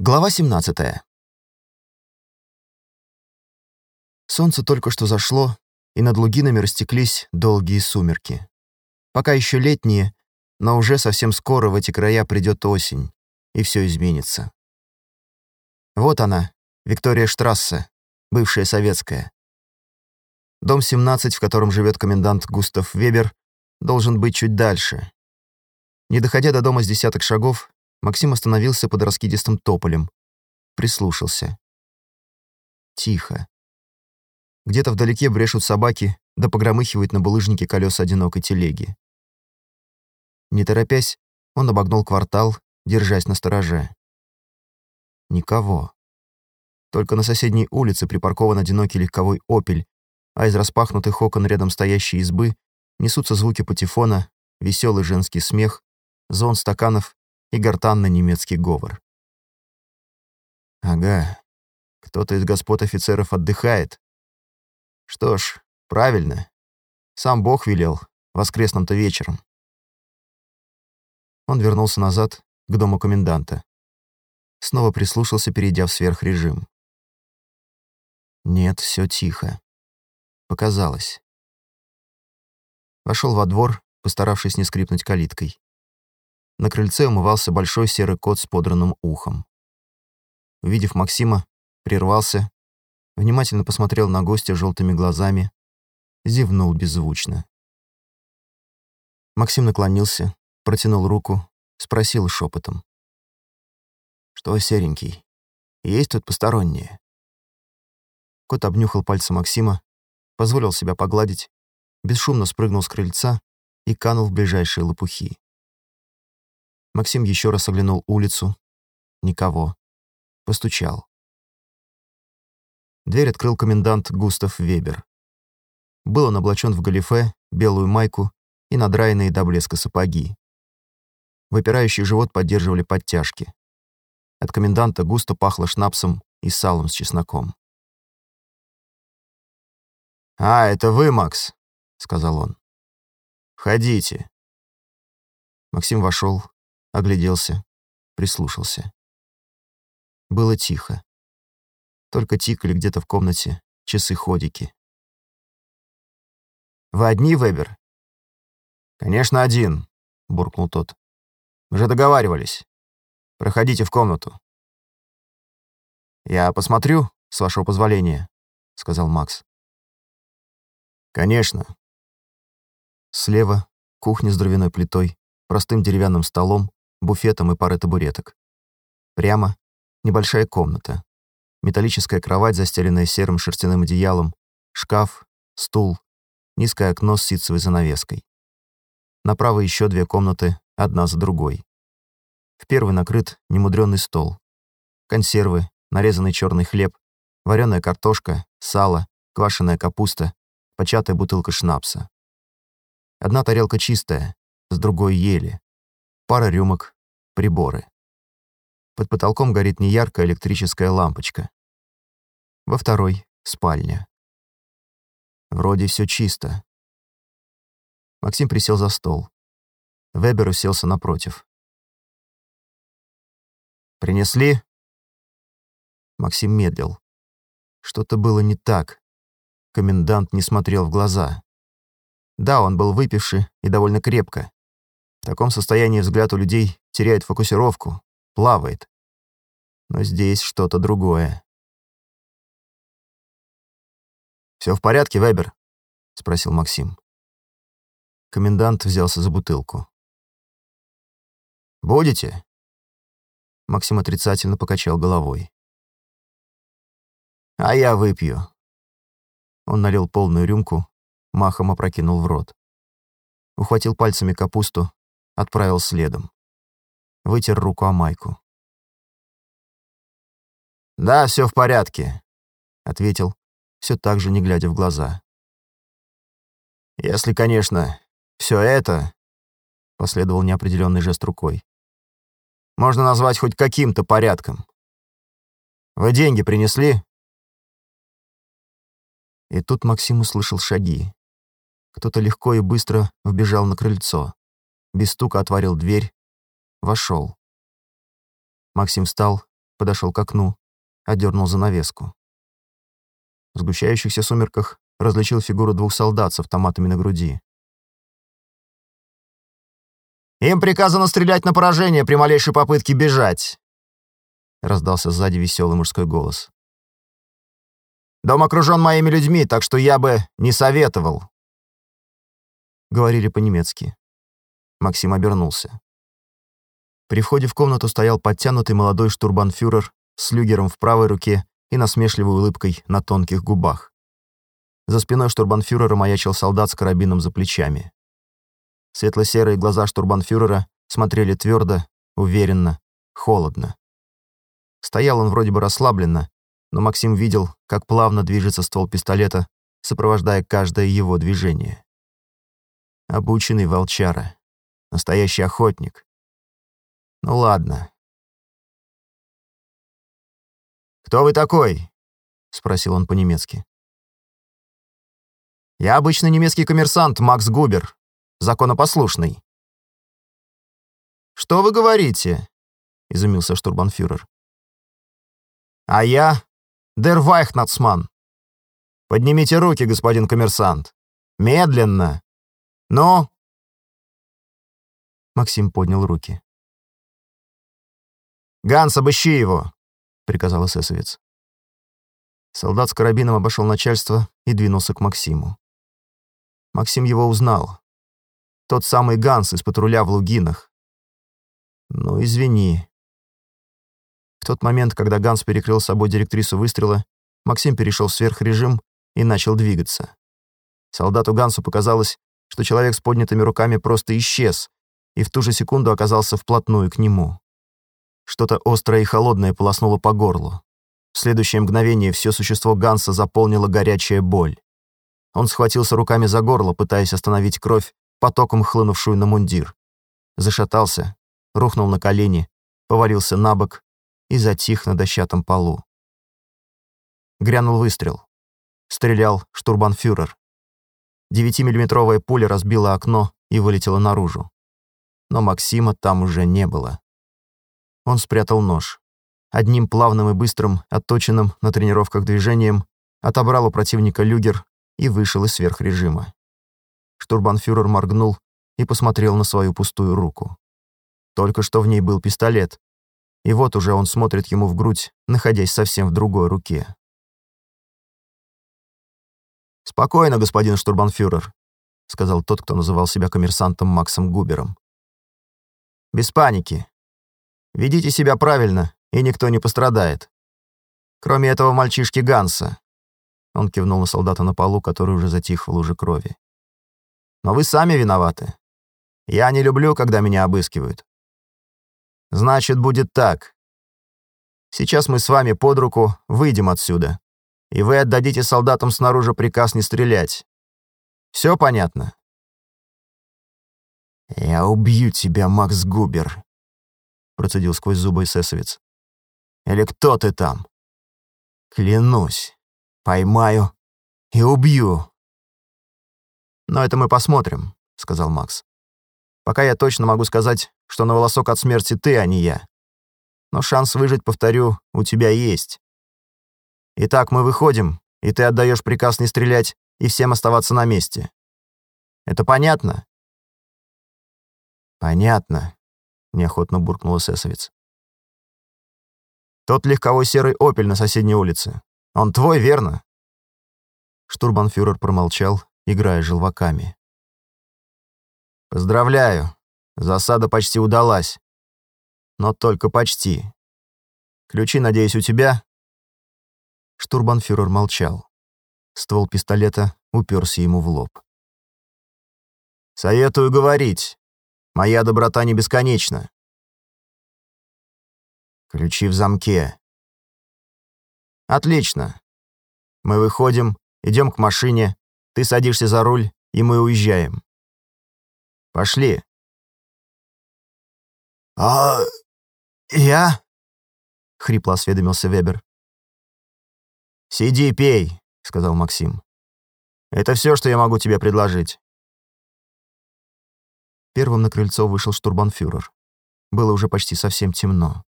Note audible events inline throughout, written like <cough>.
Глава 17. Солнце только что зашло, и над лугинами растеклись долгие сумерки. Пока еще летние, но уже совсем скоро в эти края придет осень, и все изменится. Вот она, Виктория Штрассе, бывшая советская. Дом 17, в котором живет комендант Густав Вебер, должен быть чуть дальше. Не доходя до дома с десяток шагов, Максим остановился под раскидистым тополем. Прислушался. Тихо. Где-то вдалеке брешут собаки, да погромыхивают на булыжнике колеса одинокой телеги. Не торопясь, он обогнул квартал, держась на стороже. Никого. Только на соседней улице припаркован одинокий легковой «Опель», а из распахнутых окон рядом стоящей избы несутся звуки патефона, веселый женский смех, звон стаканов и гортанно-немецкий говор. Ага, кто-то из господ офицеров отдыхает. Что ж, правильно. Сам Бог велел, воскресным-то вечером. Он вернулся назад, к дому коменданта. Снова прислушался, перейдя в сверхрежим. Нет, все тихо. Показалось. Вошел во двор, постаравшись не скрипнуть калиткой. На крыльце умывался большой серый кот с подранным ухом. Увидев Максима, прервался, внимательно посмотрел на гостя желтыми глазами, зевнул беззвучно. Максим наклонился, протянул руку, спросил шепотом. «Что, серенький, есть тут посторонние?» Кот обнюхал пальцы Максима, позволил себя погладить, бесшумно спрыгнул с крыльца и канул в ближайшие лопухи. Максим еще раз оглянул улицу. Никого. Постучал. Дверь открыл комендант Густав Вебер. Был он облачен в галифе, белую майку и надраенные до блеска сапоги. Выпирающий живот поддерживали подтяжки. От коменданта густо пахло шнапсом и салом с чесноком. «А, это вы, Макс», — сказал он. «Входите». Максим вошел, Огляделся, прислушался. Было тихо. Только тикали где-то в комнате часы-ходики. «Вы одни, Вебер?» «Конечно, один», — буркнул тот. «Мы же договаривались. Проходите в комнату». «Я посмотрю, с вашего позволения», — сказал Макс. «Конечно». Слева кухня с дровяной плитой, простым деревянным столом, буфетом и парой табуреток. Прямо небольшая комната. Металлическая кровать, застеленная серым шерстяным одеялом, шкаф, стул, низкое окно с ситцевой занавеской. Направо еще две комнаты, одна за другой. В первой накрыт немудрённый стол. Консервы, нарезанный черный хлеб, вареная картошка, сало, квашеная капуста, початая бутылка шнапса. Одна тарелка чистая, с другой ели. Пара рюмок, приборы. Под потолком горит неяркая электрическая лампочка. Во второй — спальня. Вроде все чисто. Максим присел за стол. Вебер уселся напротив. «Принесли?» Максим медлил. Что-то было не так. Комендант не смотрел в глаза. Да, он был выпивший и довольно крепко. В таком состоянии взгляд у людей теряет фокусировку, плавает. Но здесь что-то другое. «Все в порядке, Вебер?» — спросил Максим. Комендант взялся за бутылку. «Будете?» Максим отрицательно покачал головой. «А я выпью». Он налил полную рюмку, махом опрокинул в рот. Ухватил пальцами капусту, отправил следом вытер руку о майку. «Да, все в порядке», — ответил, все так же не глядя в глаза. «Если, конечно, все это...» — последовал неопределенный жест рукой. «Можно назвать хоть каким-то порядком. Вы деньги принесли?» И тут Максим услышал шаги. Кто-то легко и быстро вбежал на крыльцо. Без стука отворил дверь, Вошел. Максим встал, подошел к окну, отдернул занавеску. В сгущающихся сумерках различил фигуру двух солдат с автоматами на груди. «Им приказано стрелять на поражение при малейшей попытке бежать!» Раздался сзади веселый мужской голос. «Дом окружен моими людьми, так что я бы не советовал!» Говорили по-немецки. Максим обернулся. При входе в комнату стоял подтянутый молодой штурбанфюрер с люгером в правой руке и насмешливой улыбкой на тонких губах. За спиной штурбанфюрера маячил солдат с карабином за плечами. Светло-серые глаза штурбанфюрера смотрели твердо, уверенно, холодно. Стоял он вроде бы расслабленно, но Максим видел, как плавно движется ствол пистолета, сопровождая каждое его движение. Обученный волчара. Настоящий охотник. Ну ладно. «Кто вы такой?» — спросил он по-немецки. «Я обычный немецкий коммерсант Макс Губер, законопослушный». «Что вы говорите?» — изумился штурбанфюрер. «А я Дер Вайхнацман. Поднимите руки, господин коммерсант. Медленно. Ну?» Максим поднял руки. «Ганс, обыщи его!» — приказал эсэсовец. Солдат с карабином обошел начальство и двинулся к Максиму. Максим его узнал. Тот самый Ганс из патруля в Лугинах. Ну, извини. В тот момент, когда Ганс перекрыл с собой директрису выстрела, Максим перешел в сверхрежим и начал двигаться. Солдату Гансу показалось, что человек с поднятыми руками просто исчез, и в ту же секунду оказался вплотную к нему. Что-то острое и холодное полоснуло по горлу. В следующее мгновение все существо Ганса заполнило горячая боль. Он схватился руками за горло, пытаясь остановить кровь, потоком хлынувшую на мундир. Зашатался, рухнул на колени, повалился на бок и затих на дощатом полу. Грянул выстрел. Стрелял штурбанфюрер. Девятимиллиметровая пуля разбила окно и вылетела наружу. Но Максима там уже не было. Он спрятал нож. Одним плавным и быстрым, отточенным на тренировках движением, отобрал у противника люгер и вышел из сверхрежима. Штурбанфюрер моргнул и посмотрел на свою пустую руку. Только что в ней был пистолет, и вот уже он смотрит ему в грудь, находясь совсем в другой руке. «Спокойно, господин штурбанфюрер», — сказал тот, кто называл себя коммерсантом Максом Губером. «Без паники. Ведите себя правильно, и никто не пострадает. Кроме этого мальчишки Ганса. Он кивнул на солдата на полу, который уже затих в луже крови. «Но вы сами виноваты. Я не люблю, когда меня обыскивают. Значит, будет так. Сейчас мы с вами под руку выйдем отсюда, и вы отдадите солдатам снаружи приказ не стрелять. Все понятно?» «Я убью тебя, Макс Губер», — процедил сквозь зубы эсэсовец. «Или кто ты там?» «Клянусь, Поймаю и убью». «Но это мы посмотрим», — сказал Макс. «Пока я точно могу сказать, что на волосок от смерти ты, а не я. Но шанс выжить, повторю, у тебя есть. Итак, мы выходим, и ты отдаешь приказ не стрелять и всем оставаться на месте. Это понятно?» «Понятно», — неохотно буркнул эсэсовец. «Тот легковой серый «Опель» на соседней улице. Он твой, верно?» Штурбанфюрер промолчал, играя желваками. «Поздравляю, засада почти удалась. Но только почти. Ключи, надеюсь, у тебя?» Штурбанфюрер молчал. Ствол пистолета уперся ему в лоб. «Советую говорить. Моя доброта не бесконечна». «Ключи в замке», Отлично. Мы выходим, идем к машине, ты садишься за руль, и мы уезжаем. Пошли. «А я?» — хрипло осведомился Вебер. «Сиди, пей», — сказал Максим. «Это все, что я могу тебе предложить». Первым на крыльцо вышел штурбанфюрер. Было уже почти совсем темно.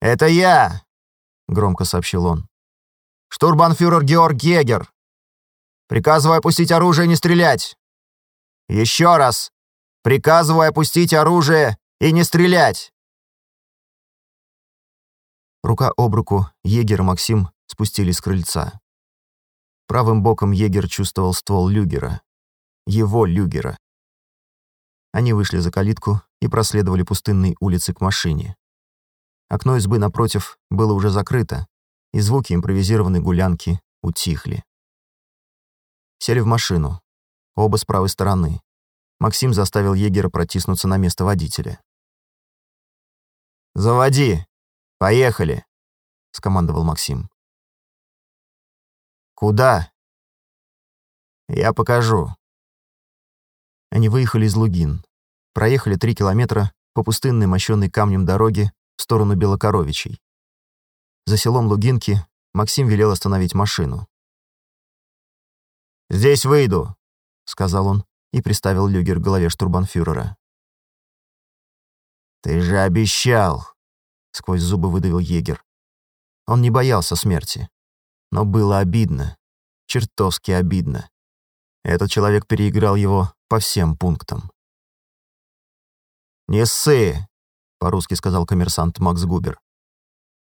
«Это я!» — громко сообщил он. «Штурбанфюрер Георг Егер! Приказываю опустить оружие и не стрелять! Еще раз! Приказываю опустить оружие и не стрелять!» Рука об руку егер и Максим спустились с крыльца. Правым боком егер чувствовал ствол люгера. Его люгера. Они вышли за калитку и проследовали пустынной улицы к машине. Окно избы напротив было уже закрыто, и звуки импровизированной гулянки утихли. Сели в машину, оба с правой стороны. Максим заставил егера протиснуться на место водителя. «Заводи! Поехали!» — скомандовал Максим. «Куда?» «Я покажу». Они выехали из Лугин, проехали три километра по пустынной мощенной камнем дороге в сторону Белокоровичей. За селом Лугинки Максим велел остановить машину. «Здесь выйду», — сказал он и приставил люгер к голове штурбанфюрера. «Ты же обещал!» — сквозь зубы выдавил егер. Он не боялся смерти. Но было обидно. Чертовски обидно. Этот человек переиграл его по всем пунктам. «Не ссы!» — по-русски сказал коммерсант Макс Губер.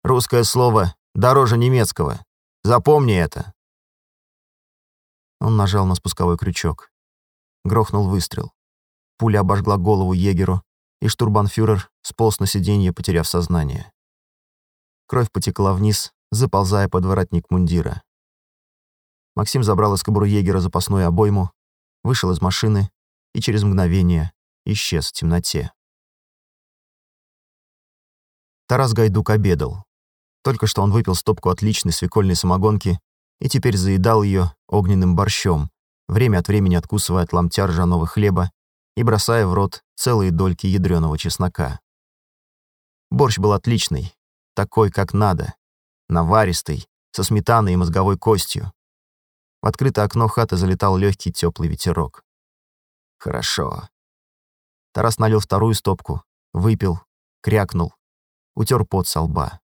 «Русское слово дороже немецкого. Запомни это!» Он нажал на спусковой крючок. Грохнул выстрел. Пуля обожгла голову егеру, и штурбанфюрер сполз на сиденье, потеряв сознание. Кровь потекла вниз, заползая под воротник мундира. Максим забрал из кобуры егера запасную обойму, вышел из машины и через мгновение исчез в темноте. Тарас Гайдук обедал. Только что он выпил стопку отличной свекольной самогонки и теперь заедал ее огненным борщом, время от времени откусывая от ломтя ржаного хлеба и бросая в рот целые дольки ядреного чеснока. Борщ был отличный, такой, как надо, наваристый, со сметаной и мозговой костью. В открытое окно хаты залетал легкий теплый ветерок. Хорошо. Тарас налил вторую стопку, выпил, крякнул, утер пот со лба.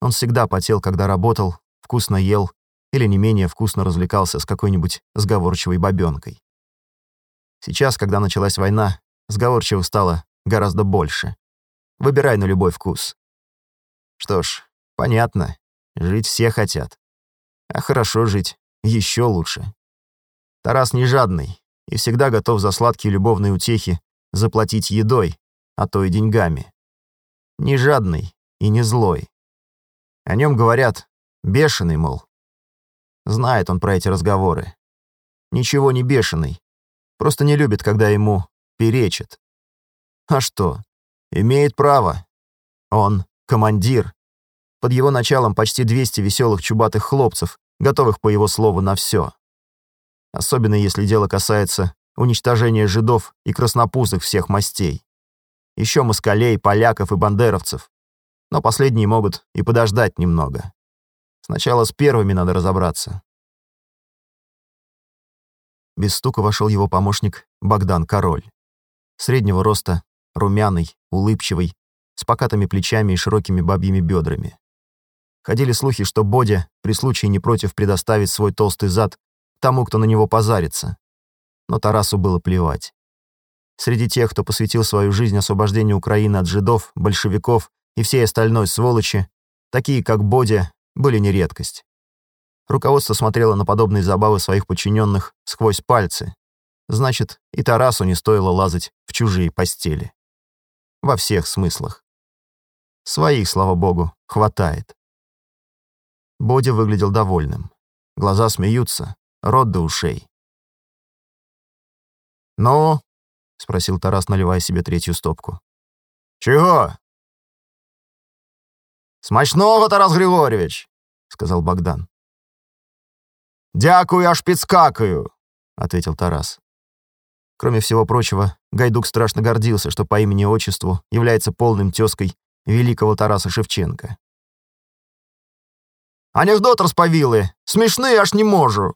Он всегда потел, когда работал, вкусно ел или не менее вкусно развлекался с какой-нибудь сговорчивой бабёнкой. Сейчас, когда началась война, сговорчивых стало гораздо больше. Выбирай на любой вкус. Что ж, понятно, жить все хотят. А хорошо жить еще лучше. Тарас не жадный и всегда готов за сладкие любовные утехи заплатить едой, а то и деньгами. Не жадный и не злой. О нем говорят «бешеный», мол. Знает он про эти разговоры. Ничего не бешеный. Просто не любит, когда ему перечат. А что? Имеет право. Он командир. Под его началом почти 200 веселых чубатых хлопцев, готовых по его слову на все. Особенно если дело касается уничтожения жидов и краснопузых всех мастей. Еще москалей, поляков и бандеровцев. Но последние могут и подождать немного. Сначала с первыми надо разобраться. Без стука вошел его помощник Богдан Король. Среднего роста, румяный, улыбчивый, с покатыми плечами и широкими бабьими бедрами. Ходили слухи, что Бодя при случае не против предоставить свой толстый зад тому, кто на него позарится. Но Тарасу было плевать. Среди тех, кто посвятил свою жизнь освобождению Украины от жидов, большевиков и всей остальной сволочи, такие как Бодя были не редкость. Руководство смотрело на подобные забавы своих подчиненных сквозь пальцы. Значит, и Тарасу не стоило лазать в чужие постели. Во всех смыслах. Своих, слава богу, хватает. Бодя выглядел довольным. Глаза смеются, рот до ушей. «Ну?» — спросил Тарас, наливая себе третью стопку. «Чего?» «Смачного, Тарас Григорьевич!» — сказал Богдан. «Дякую, аж підскакаю», — ответил Тарас. Кроме всего прочего, Гайдук страшно гордился, что по имени-отчеству является полным тезкой великого Тараса Шевченко. «Анекдот розповіли, смішний аж не можу».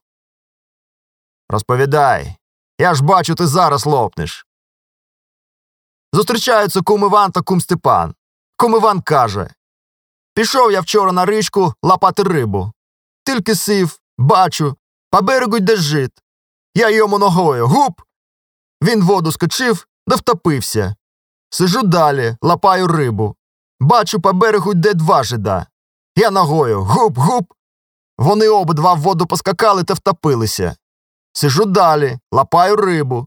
«Розповідай, я ж бачу, ти зараз лопнеш». Зустрічаються кум Іван та кум Степан. Кум Іван каже, Пішов я вчора на річку лапати рибу. Тільки сів, бачу, по берегу йде жит. Я йому ногою гуп. Він воду скочив да втопився. Сижу далі, лапаю рибу. Бачу, по берегу йде два жида. Я ногою гуп-гуп. Вони обидва в воду поскакали та втопилися. Сижу далі, лапаю рибу.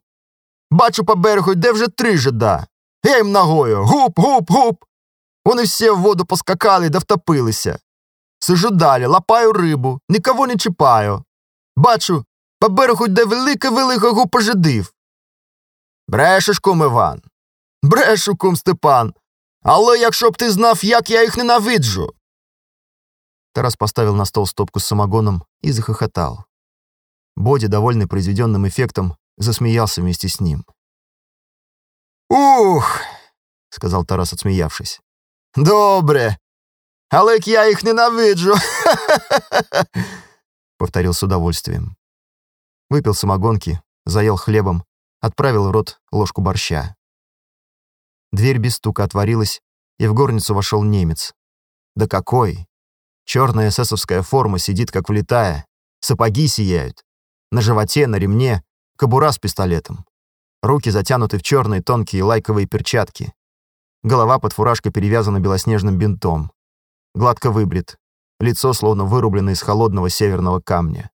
Бачу, по берегу йде вже три жида. Я їм ногою гуп-гуп-гуп. Вони всі в воду поскакали да втопилися. Сижу далі, лапаю рибу, нікого не чіпаю. Бачу, по берегу йде велика-велика гупа жидів. Брешеш, кум Іван. Брешу, кум Степан. Але якщо б ти знав, як я їх ненавиджу. Тарас поставил на стол стопку с самогоном и захохотал. Боди, довольный произведенным эффектом, засмеялся вместе с ним. Ух, — сказал Тарас, отсмеявшись. добре. Але як я їх ненавиджу. <laughs> Повторил с удовольствием. Выпил самогонки, заел хлебом, отправил в рот ложку борща. Дверь без стука отворилась, и в горницу вошел немец. Да какой! Черная эсэсовская форма сидит, как влитая, сапоги сияют. На животе, на ремне, кобура с пистолетом. Руки затянуты в черные тонкие лайковые перчатки. Голова под фуражкой перевязана белоснежным бинтом. Гладко выбрит. Лицо словно вырублено из холодного северного камня.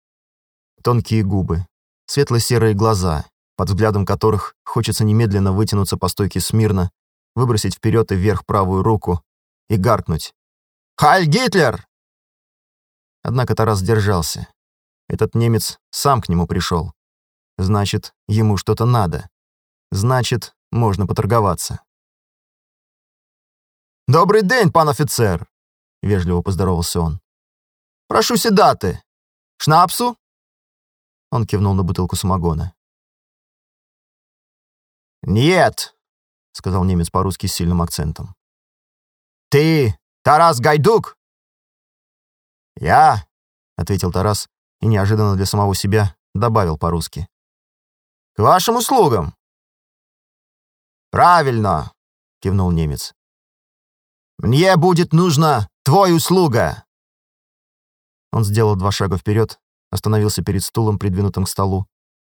Тонкие губы. Светло-серые глаза, под взглядом которых хочется немедленно вытянуться по стойке смирно, выбросить вперед и вверх правую руку и гаркнуть. Хайль Гитлер! Однако Тарас сдержался. Этот немец сам к нему пришел. Значит, ему что-то надо. Значит, можно поторговаться. «Добрый день, пан офицер!» — вежливо поздоровался он. «Прошу седаты. Шнапсу?» Он кивнул на бутылку самогона. «Нет», — сказал немец по-русски с сильным акцентом. «Ты Тарас Гайдук?» «Я», — ответил Тарас и неожиданно для самого себя добавил по-русски. «К вашим услугам». «Правильно», — кивнул немец. «Мне будет нужна твой услуга». Он сделал два шага вперед, остановился перед стулом, придвинутым к столу,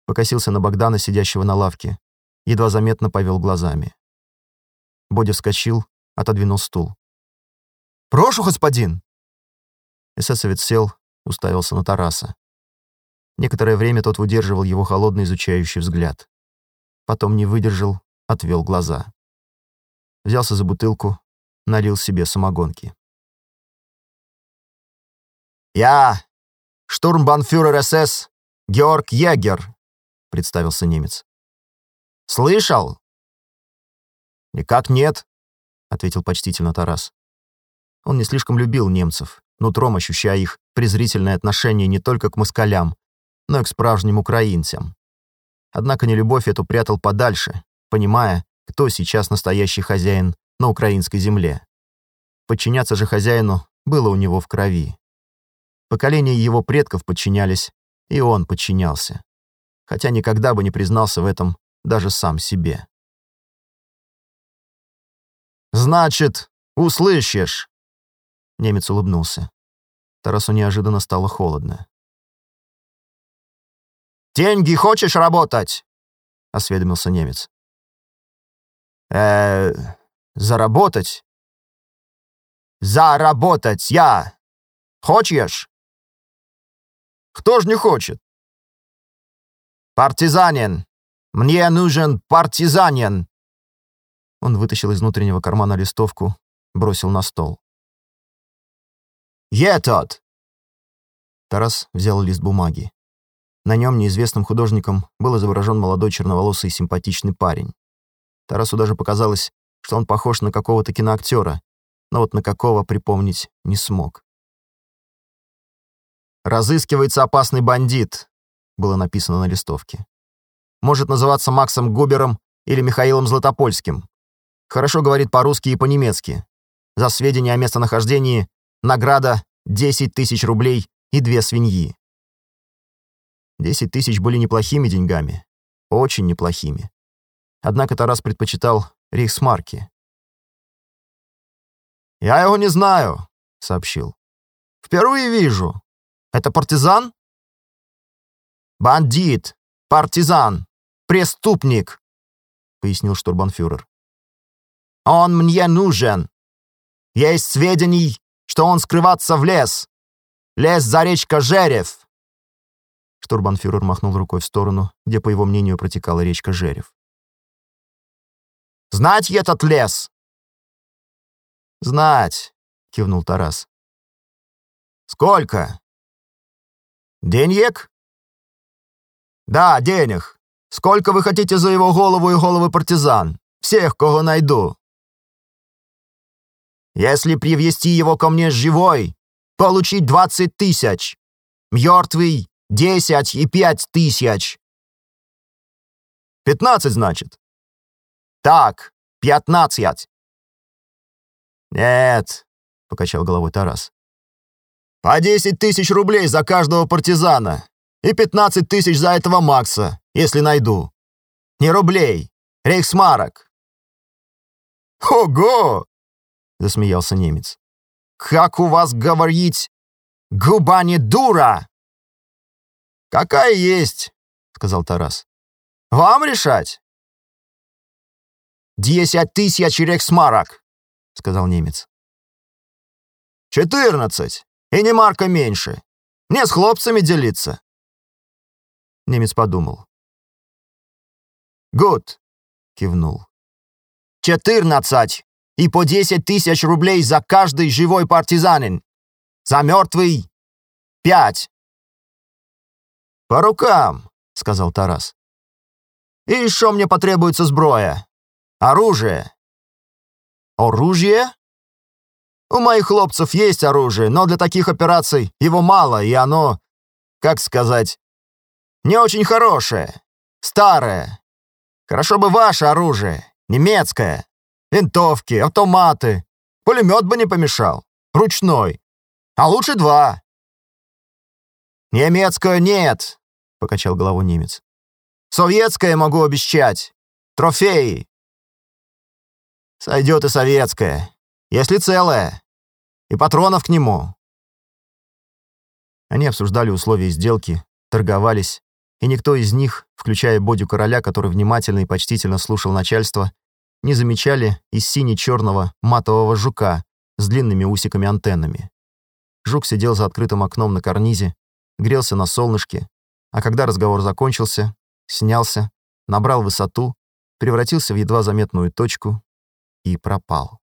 покосился на Богдана, сидящего на лавке, едва заметно повел глазами. Бодя вскочил, отодвинул стул. «Прошу, господин!» Эсэсовец сел, уставился на Тараса. Некоторое время тот удерживал его холодный изучающий взгляд. Потом не выдержал, отвел глаза. Взялся за бутылку, налил себе самогонки. «Я штурмбанфюрер СС Георг Егер», — представился немец. «Слышал?» «Никак нет», — ответил почтительно Тарас. Он не слишком любил немцев, нутром ощущая их презрительное отношение не только к москалям, но и к справжним украинцам. Однако нелюбовь эту прятал подальше, понимая, кто сейчас настоящий хозяин на украинской земле. Подчиняться же хозяину было у него в крови. Поколения его предков подчинялись, и он подчинялся. Хотя никогда бы не признался в этом даже сам себе. «Значит, услышишь!» Немец улыбнулся. Тарасу неожиданно стало холодно. «Деньги хочешь работать?» — осведомился немец. э заработать?» «Заработать я! Хочешь?» «Кто ж не хочет?» «Партизанин! Мне нужен партизанин!» Он вытащил из внутреннего кармана листовку, бросил на стол. «Етот!» Тарас взял лист бумаги. На нем неизвестным художником был изображен молодой черноволосый симпатичный парень. Тарасу даже показалось, что он похож на какого-то киноактера, но вот на какого припомнить не смог. «Разыскивается опасный бандит», — было написано на листовке. «Может называться Максом Губером или Михаилом Златопольским. Хорошо говорит по-русски и по-немецки. За сведения о местонахождении Награда — 10 тысяч рублей и две свиньи. 10 тысяч были неплохими деньгами. Очень неплохими. Однако Тарас предпочитал рейхсмарки. «Я его не знаю», — сообщил. «Впервые вижу. Это партизан?» «Бандит, партизан, преступник», — пояснил штурбанфюрер. «Он мне нужен. Есть сведений, что он скрывается в лес. Лес за речка Жерев». Штурбанфюрер махнул рукой в сторону, где, по его мнению, протекала речка Жерев. «Знать этот лес?» «Знать», — кивнул Тарас. «Сколько?» «Денег?» «Да, денег. Сколько вы хотите за его голову и головы партизан? Всех, кого найду». «Если привести его ко мне живой, получить двадцать тысяч. Мертвый — десять и пять тысяч». «Пятнадцать, значит?» «Так, пятнадцать». «Нет», — покачал головой Тарас. «По десять тысяч рублей за каждого партизана и пятнадцать тысяч за этого Макса, если найду. Не рублей, рейхсмарок». «Ого!» — засмеялся немец. «Как у вас говорить? Губа не дура!» «Какая есть», — сказал Тарас. «Вам решать?» «Десять тысяч рейхсмарок», — сказал немец. «Четырнадцать! И не марка меньше! Мне с хлопцами делиться!» Немец подумал. «Гуд!» — кивнул. «Четырнадцать! И по десять тысяч рублей за каждый живой партизанин! За мертвый — пять!» «По рукам!» — сказал Тарас. «И еще мне потребуется сброя. Оружие. Оружие? У моих хлопцев есть оружие, но для таких операций его мало, и оно, как сказать, не очень хорошее, старое. Хорошо бы ваше оружие, немецкое. Винтовки, автоматы. Пулемет бы не помешал. Ручной. А лучше два. Немецкое нет, покачал головой немец. Советское могу обещать. Трофеи. Сойдет и советское, если целое. И патронов к нему. Они обсуждали условия сделки, торговались, и никто из них, включая Бодю Короля, который внимательно и почтительно слушал начальство, не замечали из сине-черного матового жука с длинными усиками-антеннами. Жук сидел за открытым окном на карнизе, грелся на солнышке, а когда разговор закончился, снялся, набрал высоту, превратился в едва заметную точку и пропал.